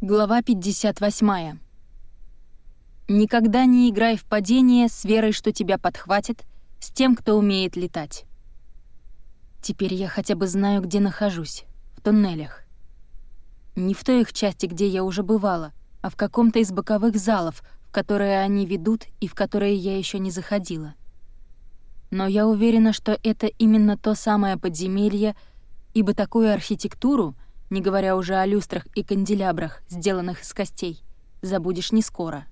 Глава 58. Никогда не играй в падение с верой, что тебя подхватит, с тем, кто умеет летать. Теперь я хотя бы знаю, где нахожусь. В туннелях. Не в той их части, где я уже бывала, а в каком-то из боковых залов, в которые они ведут и в которые я еще не заходила. Но я уверена, что это именно то самое подземелье, ибо такую архитектуру — не говоря уже о люстрах и канделябрах, сделанных из костей, забудешь не скоро.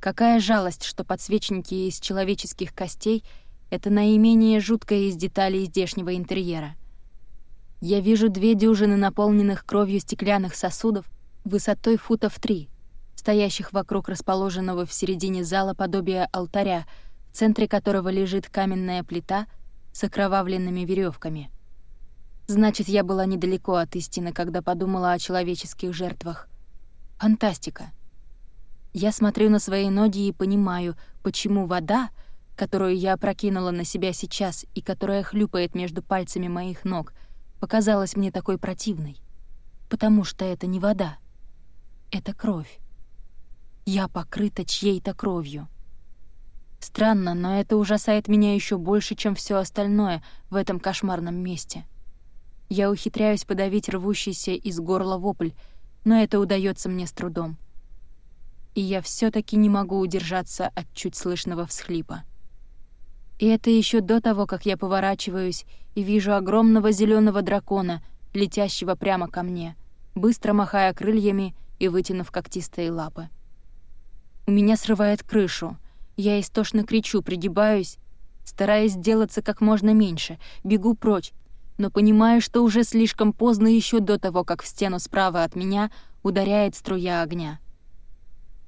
Какая жалость, что подсвечники из человеческих костей — это наименее жуткое из деталей здешнего интерьера. Я вижу две дюжины наполненных кровью стеклянных сосудов высотой футов три, стоящих вокруг расположенного в середине зала подобия алтаря, в центре которого лежит каменная плита с окровавленными веревками — Значит, я была недалеко от истины, когда подумала о человеческих жертвах. Фантастика. Я смотрю на свои ноги и понимаю, почему вода, которую я опрокинула на себя сейчас и которая хлюпает между пальцами моих ног, показалась мне такой противной. Потому что это не вода. Это кровь. Я покрыта чьей-то кровью. Странно, но это ужасает меня еще больше, чем все остальное в этом кошмарном месте. Я ухитряюсь подавить рвущийся из горла вопль, но это удается мне с трудом. И я все таки не могу удержаться от чуть слышного всхлипа. И это еще до того, как я поворачиваюсь и вижу огромного зеленого дракона, летящего прямо ко мне, быстро махая крыльями и вытянув когтистые лапы. У меня срывает крышу. Я истошно кричу, пригибаюсь, стараясь сделаться как можно меньше, бегу прочь, но понимаю, что уже слишком поздно еще до того, как в стену справа от меня ударяет струя огня.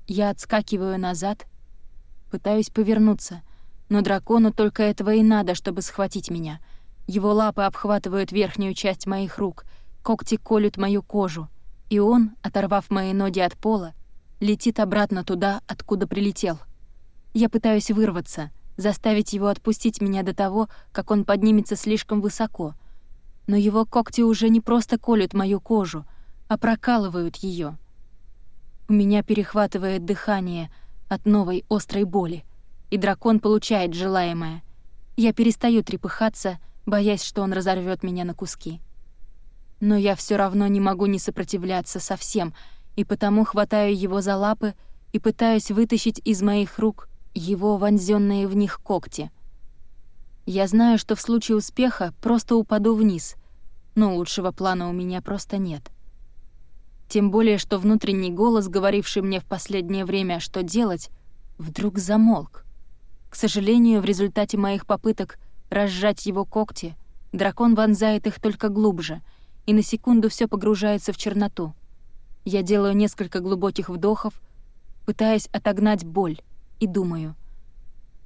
Я отскакиваю назад, пытаюсь повернуться, но дракону только этого и надо, чтобы схватить меня. Его лапы обхватывают верхнюю часть моих рук, когти колют мою кожу, и он, оторвав мои ноги от пола, летит обратно туда, откуда прилетел. Я пытаюсь вырваться, заставить его отпустить меня до того, как он поднимется слишком высоко — но его когти уже не просто колют мою кожу, а прокалывают ее. У меня перехватывает дыхание от новой острой боли, и дракон получает желаемое. Я перестаю трепыхаться, боясь, что он разорвет меня на куски. Но я все равно не могу не сопротивляться совсем, и потому хватаю его за лапы и пытаюсь вытащить из моих рук его вонзенные в них когти — я знаю, что в случае успеха просто упаду вниз, но лучшего плана у меня просто нет. Тем более, что внутренний голос, говоривший мне в последнее время, что делать, вдруг замолк. К сожалению, в результате моих попыток разжать его когти, дракон вонзает их только глубже, и на секунду все погружается в черноту. Я делаю несколько глубоких вдохов, пытаясь отогнать боль, и думаю —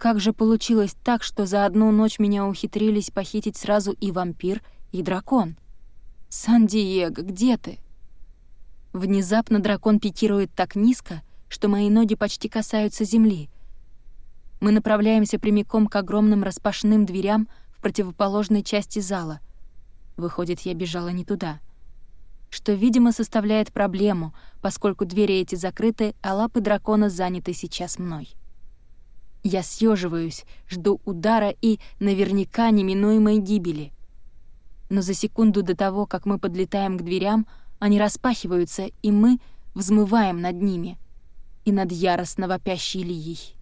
как же получилось так, что за одну ночь меня ухитрились похитить сразу и вампир, и дракон? «Сан-Диего, где ты?» Внезапно дракон пикирует так низко, что мои ноги почти касаются земли. Мы направляемся прямиком к огромным распашным дверям в противоположной части зала. Выходит, я бежала не туда. Что, видимо, составляет проблему, поскольку двери эти закрыты, а лапы дракона заняты сейчас мной. Я съеживаюсь, жду удара и наверняка неминуемой гибели. Но за секунду до того, как мы подлетаем к дверям, они распахиваются, и мы взмываем над ними и над яростно вопящей Лией.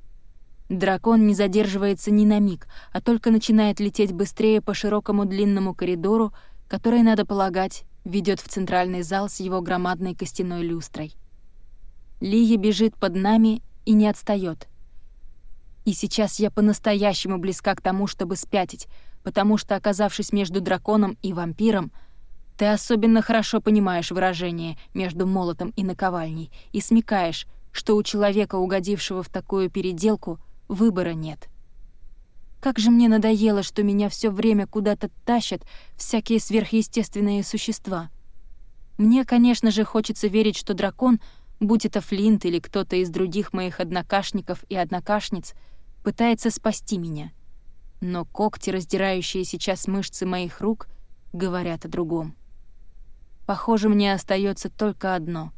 Дракон не задерживается ни на миг, а только начинает лететь быстрее по широкому длинному коридору, который, надо полагать, ведет в центральный зал с его громадной костяной люстрой. Лия бежит под нами и не отстает. И сейчас я по-настоящему близка к тому, чтобы спятить, потому что, оказавшись между драконом и вампиром, ты особенно хорошо понимаешь выражение между молотом и наковальней и смекаешь, что у человека, угодившего в такую переделку, выбора нет. Как же мне надоело, что меня все время куда-то тащат всякие сверхъестественные существа. Мне, конечно же, хочется верить, что дракон, будь это Флинт или кто-то из других моих однокашников и однокашниц — пытается спасти меня. Но когти, раздирающие сейчас мышцы моих рук, говорят о другом. Похоже, мне остается только одно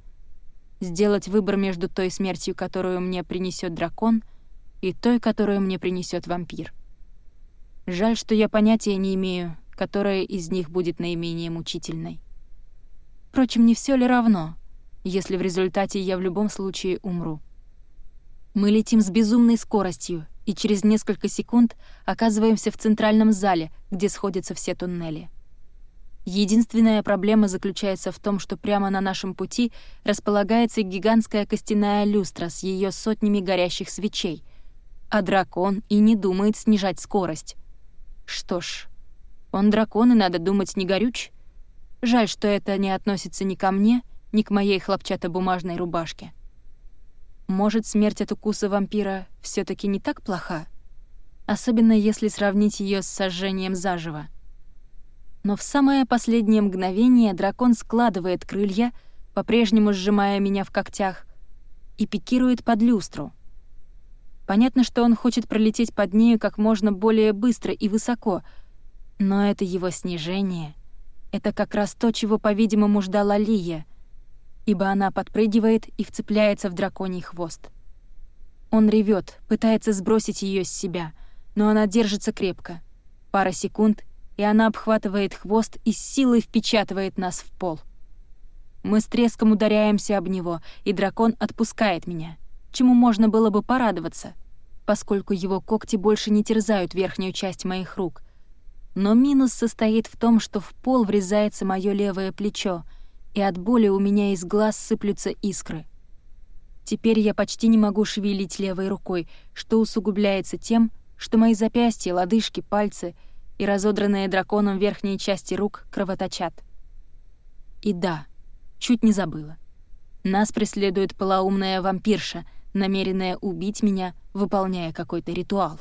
сделать выбор между той смертью, которую мне принесет дракон, и той, которую мне принесет вампир. Жаль, что я понятия не имею, которая из них будет наименее мучительной. Впрочем, не все ли равно, если в результате я в любом случае умру? Мы летим с безумной скоростью, и через несколько секунд оказываемся в центральном зале, где сходятся все туннели. Единственная проблема заключается в том, что прямо на нашем пути располагается гигантская костяная люстра с ее сотнями горящих свечей, а дракон и не думает снижать скорость. Что ж, он дракон, и надо думать, не горюч. Жаль, что это не относится ни ко мне, ни к моей хлопчатобумажной рубашке. Может, смерть от укуса вампира все таки не так плоха? Особенно если сравнить ее с сожжением заживо. Но в самое последнее мгновение дракон складывает крылья, по-прежнему сжимая меня в когтях, и пикирует под люстру. Понятно, что он хочет пролететь под нею как можно более быстро и высоко, но это его снижение. Это как раз то, чего, по-видимому, ждала Лия, ибо она подпрыгивает и вцепляется в драконий хвост. Он ревет, пытается сбросить ее с себя, но она держится крепко. Пара секунд — и она обхватывает хвост и с силой впечатывает нас в пол. Мы с треском ударяемся об него, и дракон отпускает меня, чему можно было бы порадоваться, поскольку его когти больше не терзают верхнюю часть моих рук. Но минус состоит в том, что в пол врезается мое левое плечо, и от боли у меня из глаз сыплются искры. Теперь я почти не могу шевелить левой рукой, что усугубляется тем, что мои запястья, лодыжки, пальцы — и разодранные драконом верхние части рук кровоточат. И да, чуть не забыла. Нас преследует полоумная вампирша, намеренная убить меня, выполняя какой-то ритуал.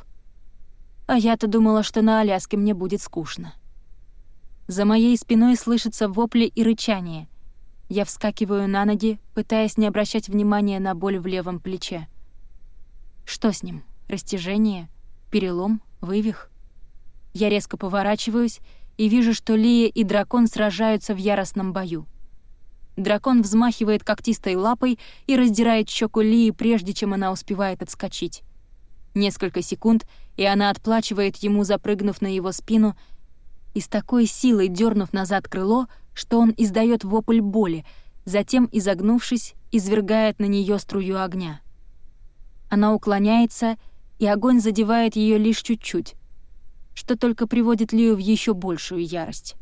А я-то думала, что на Аляске мне будет скучно. За моей спиной слышатся вопли и рычание. Я вскакиваю на ноги, пытаясь не обращать внимания на боль в левом плече. Что с ним? Растяжение? Перелом? Вывих? Я резко поворачиваюсь и вижу, что Лия и дракон сражаются в яростном бою. Дракон взмахивает когтистой лапой и раздирает щеку Лии, прежде чем она успевает отскочить. Несколько секунд, и она отплачивает ему, запрыгнув на его спину, и с такой силой дернув назад крыло, что он издает вопль боли, затем, изогнувшись, извергает на нее струю огня. Она уклоняется, и огонь задевает ее лишь чуть-чуть что только приводит Лию в еще большую ярость.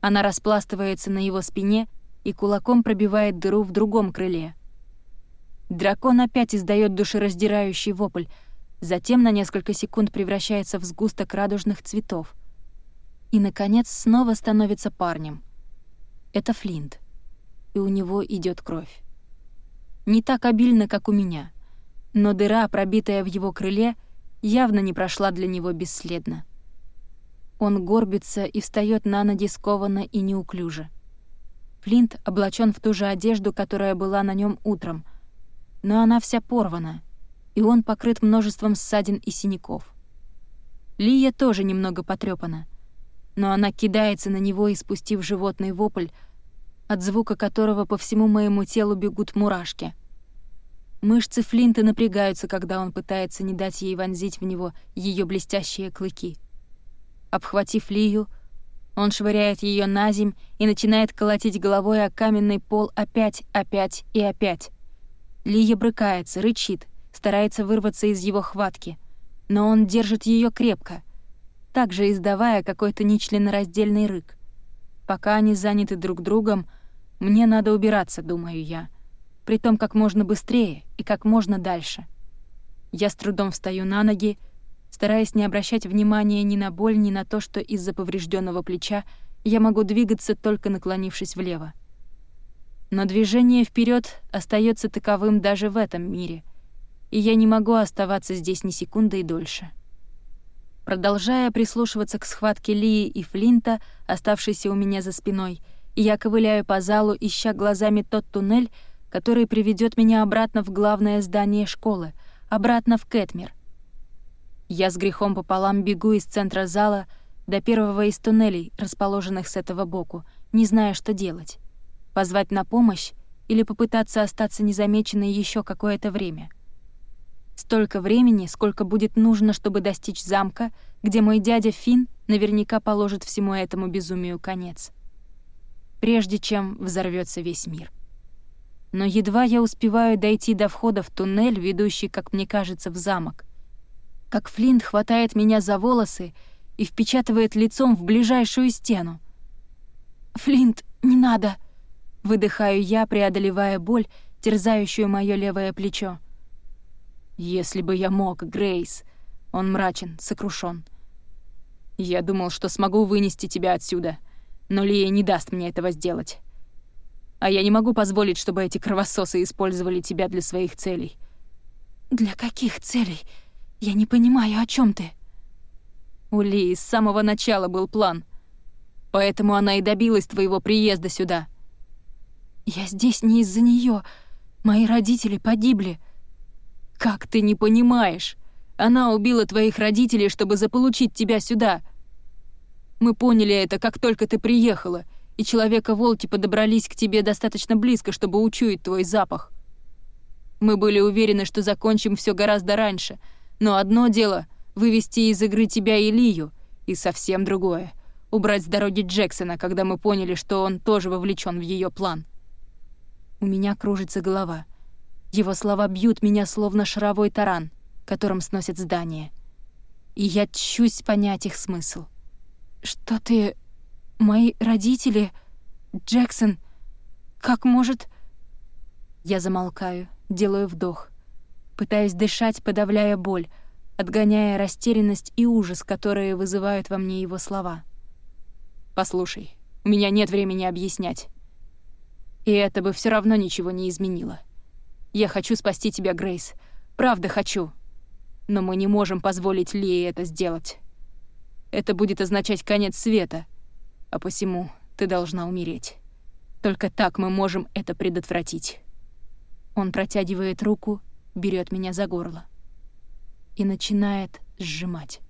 Она распластывается на его спине и кулаком пробивает дыру в другом крыле. Дракон опять издает душераздирающий вопль, затем на несколько секунд превращается в сгусток радужных цветов. И, наконец, снова становится парнем. Это Флинт. И у него идет кровь. Не так обильно, как у меня, но дыра, пробитая в его крыле, явно не прошла для него бесследно. Он горбится и встает на ноги скованно и неуклюже. Флинт облачен в ту же одежду, которая была на нем утром, но она вся порвана, и он покрыт множеством ссадин и синяков. Лия тоже немного потрепана, но она кидается на него, испустив животный вопль, от звука которого по всему моему телу бегут мурашки — Мышцы Флинта напрягаются, когда он пытается не дать ей вонзить в него ее блестящие клыки. Обхватив Лию, он швыряет ее на земь и начинает колотить головой о каменный пол опять, опять и опять. Лия брыкается, рычит, старается вырваться из его хватки, но он держит ее крепко, также издавая какой-то нечленораздельный рык. Пока они заняты друг другом, мне надо убираться, думаю я притом как можно быстрее и как можно дальше. Я с трудом встаю на ноги, стараясь не обращать внимания ни на боль, ни на то, что из-за поврежденного плеча я могу двигаться, только наклонившись влево. Но движение вперед остается таковым даже в этом мире, и я не могу оставаться здесь ни секунды и дольше. Продолжая прислушиваться к схватке Лии и Флинта, оставшейся у меня за спиной, я ковыляю по залу, ища глазами тот туннель, который приведет меня обратно в главное здание школы, обратно в Кэтмир. Я с грехом пополам бегу из центра зала до первого из туннелей, расположенных с этого боку, не зная, что делать. Позвать на помощь или попытаться остаться незамеченной еще какое-то время. Столько времени, сколько будет нужно, чтобы достичь замка, где мой дядя Фин наверняка положит всему этому безумию конец. Прежде чем взорвется весь мир. Но едва я успеваю дойти до входа в туннель, ведущий, как мне кажется, в замок, как Флинт хватает меня за волосы и впечатывает лицом в ближайшую стену. «Флинт, не надо!» — выдыхаю я, преодолевая боль, терзающую моё левое плечо. «Если бы я мог, Грейс!» Он мрачен, сокрушен. «Я думал, что смогу вынести тебя отсюда, но Лия не даст мне этого сделать. А я не могу позволить, чтобы эти кровососы использовали тебя для своих целей». «Для каких целей?» «Я не понимаю, о чем ты?» У Ли с самого начала был план. Поэтому она и добилась твоего приезда сюда. «Я здесь не из-за нее. Мои родители погибли». «Как ты не понимаешь? Она убила твоих родителей, чтобы заполучить тебя сюда. Мы поняли это, как только ты приехала, и Человека-волки подобрались к тебе достаточно близко, чтобы учуять твой запах. Мы были уверены, что закончим все гораздо раньше — но одно дело — вывести из игры тебя и Лию, и совсем другое — убрать с дороги Джексона, когда мы поняли, что он тоже вовлечен в ее план. У меня кружится голова. Его слова бьют меня, словно шаровой таран, которым сносят здание. И я чусь понять их смысл. «Что ты... Мои родители... Джексон... Как может...» Я замолкаю, делаю вдох пытаясь дышать, подавляя боль, отгоняя растерянность и ужас, которые вызывают во мне его слова. «Послушай, у меня нет времени объяснять. И это бы все равно ничего не изменило. Я хочу спасти тебя, Грейс. Правда хочу. Но мы не можем позволить Лии это сделать. Это будет означать конец света, а посему ты должна умереть. Только так мы можем это предотвратить». Он протягивает руку берет меня за горло и начинает сжимать.